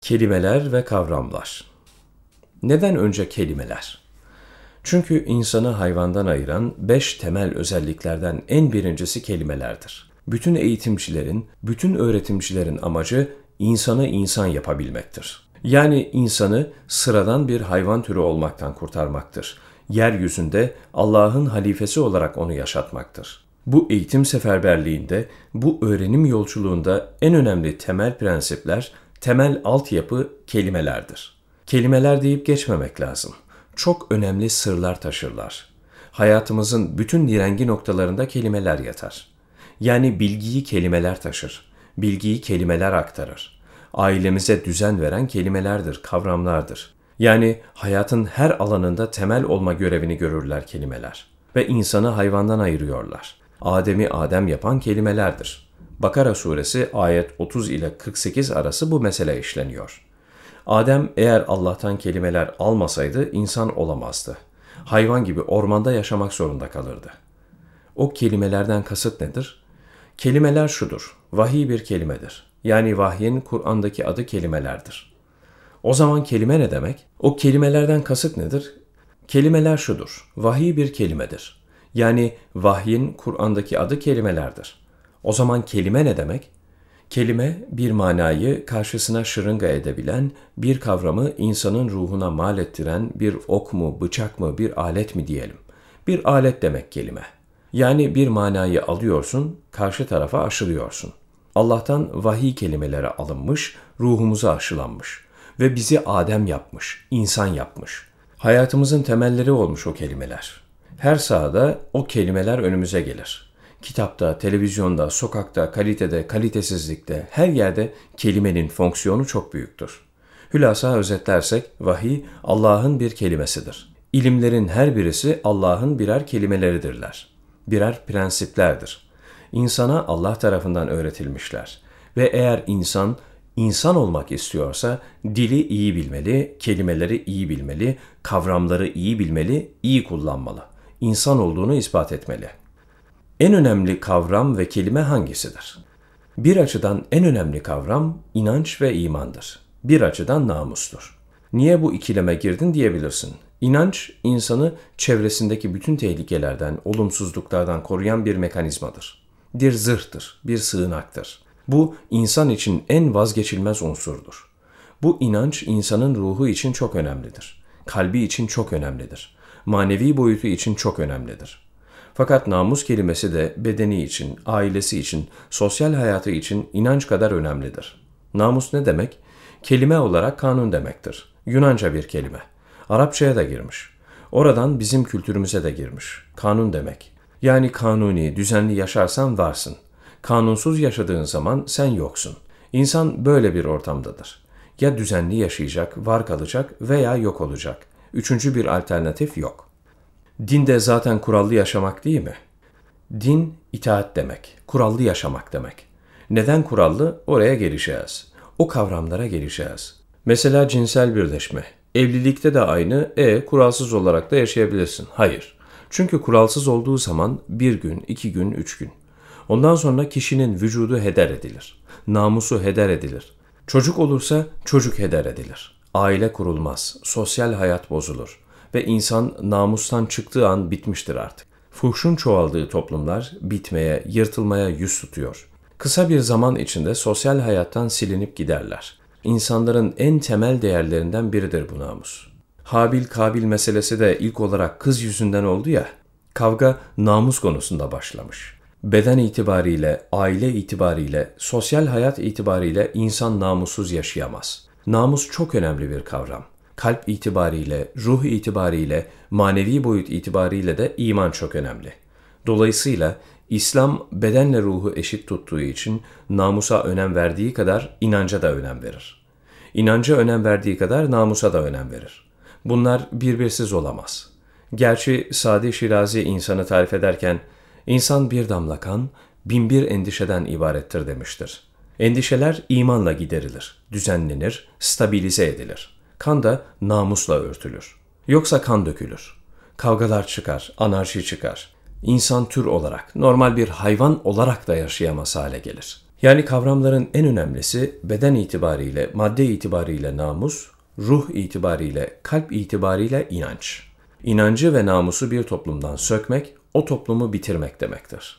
Kelimeler ve kavramlar. Neden önce kelimeler? Çünkü insanı hayvandan ayıran beş temel özelliklerden en birincisi kelimelerdir. Bütün eğitimcilerin, bütün öğretimcilerin amacı insanı insan yapabilmektir. Yani insanı sıradan bir hayvan türü olmaktan kurtarmaktır. Yeryüzünde Allah'ın halifesi olarak onu yaşatmaktır. Bu eğitim seferberliğinde, bu öğrenim yolculuğunda en önemli temel prensipler temel altyapı kelimelerdir. Kelimeler deyip geçmemek lazım. Çok önemli sırlar taşırlar. Hayatımızın bütün direngi noktalarında kelimeler yatar. Yani bilgiyi kelimeler taşır. Bilgiyi kelimeler aktarır. Ailemize düzen veren kelimelerdir, kavramlardır. Yani hayatın her alanında temel olma görevini görürler kelimeler. Ve insanı hayvandan ayırıyorlar. Adem'i Adem yapan kelimelerdir. Bakara suresi ayet 30 ile 48 arası bu mesele işleniyor. Adem eğer Allah'tan kelimeler almasaydı insan olamazdı. Hayvan gibi ormanda yaşamak zorunda kalırdı. O kelimelerden kasıt nedir? Kelimeler şudur. Vahiy bir kelimedir. Yani vahyin Kur'an'daki adı kelimelerdir. O zaman kelime ne demek? O kelimelerden kasıt nedir? Kelimeler şudur. Vahiy bir kelimedir. Yani vahyin Kur'an'daki adı kelimelerdir. O zaman kelime ne demek? Kelime bir manayı karşısına şırınga edebilen, bir kavramı insanın ruhuna mal ettiren bir ok mu, bıçak mı, bir alet mi diyelim. Bir alet demek kelime. Yani bir manayı alıyorsun, karşı tarafa aşılıyorsun. Allah'tan vahiy kelimeleri alınmış, ruhumuza aşılanmış ve bizi Adem yapmış, insan yapmış. Hayatımızın temelleri olmuş o kelimeler. Her sahada o kelimeler önümüze gelir. Kitapta, televizyonda, sokakta, kalitede, kalitesizlikte, her yerde kelimenin fonksiyonu çok büyüktür. Hülasa özetlersek vahiy Allah'ın bir kelimesidir. İlimlerin her birisi Allah'ın birer kelimeleridirler. Birer prensiplerdir. İnsana Allah tarafından öğretilmişler. Ve eğer insan insan olmak istiyorsa dili iyi bilmeli, kelimeleri iyi bilmeli, kavramları iyi bilmeli, iyi kullanmalı. İnsan olduğunu ispat etmeli. En önemli kavram ve kelime hangisidir? Bir açıdan en önemli kavram inanç ve imandır. Bir açıdan namustur. Niye bu ikileme girdin diyebilirsin. İnanç, insanı çevresindeki bütün tehlikelerden, olumsuzluklardan koruyan bir mekanizmadır. Bir zırhtır, bir sığınaktır. Bu, insan için en vazgeçilmez unsurdur. Bu inanç, insanın ruhu için çok önemlidir. Kalbi için çok önemlidir. Manevi boyutu için çok önemlidir. Fakat namus kelimesi de bedeni için, ailesi için, sosyal hayatı için inanç kadar önemlidir. Namus ne demek? Kelime olarak kanun demektir. Yunanca bir kelime. Arapçaya da girmiş. Oradan bizim kültürümüze de girmiş. Kanun demek. Yani kanuni, düzenli yaşarsan varsın. Kanunsuz yaşadığın zaman sen yoksun. İnsan böyle bir ortamdadır. Ya düzenli yaşayacak, var kalacak veya yok olacak. Üçüncü bir alternatif yok. Din de zaten kurallı yaşamak değil mi? Din itaat demek, kurallı yaşamak demek. Neden kurallı? Oraya geleceğiz. O kavramlara geleceğiz. Mesela cinsel birleşme. Evlilikte de aynı, e kuralsız olarak da yaşayabilirsin. Hayır. Çünkü kuralsız olduğu zaman bir gün, iki gün, üç gün. Ondan sonra kişinin vücudu heder edilir. Namusu heder edilir. Çocuk olursa çocuk heder edilir. Aile kurulmaz, sosyal hayat bozulur ve insan namustan çıktığı an bitmiştir artık. Fuhşun çoğaldığı toplumlar bitmeye, yırtılmaya yüz tutuyor. Kısa bir zaman içinde sosyal hayattan silinip giderler. İnsanların en temel değerlerinden biridir bu namus. Habil Kabil meselesi de ilk olarak kız yüzünden oldu ya, kavga namus konusunda başlamış. Beden itibariyle, aile itibariyle, sosyal hayat itibariyle insan namussuz yaşayamaz. Namus çok önemli bir kavram kalp itibariyle, ruh itibariyle, manevi boyut itibariyle de iman çok önemli. Dolayısıyla İslam bedenle ruhu eşit tuttuğu için namusa önem verdiği kadar inanca da önem verir. İnanca önem verdiği kadar namusa da önem verir. Bunlar birbirsiz olamaz. Gerçi Sadi Şirazi insanı tarif ederken, insan bir damla kan, bin bir endişeden ibarettir demiştir. Endişeler imanla giderilir, düzenlenir, stabilize edilir.'' Kan da namusla örtülür. Yoksa kan dökülür. Kavgalar çıkar, anarşi çıkar. İnsan tür olarak, normal bir hayvan olarak da yaşayamaz hale gelir. Yani kavramların en önemlisi beden itibariyle, madde itibariyle namus, ruh itibariyle, kalp itibariyle inanç. İnancı ve namusu bir toplumdan sökmek, o toplumu bitirmek demektir.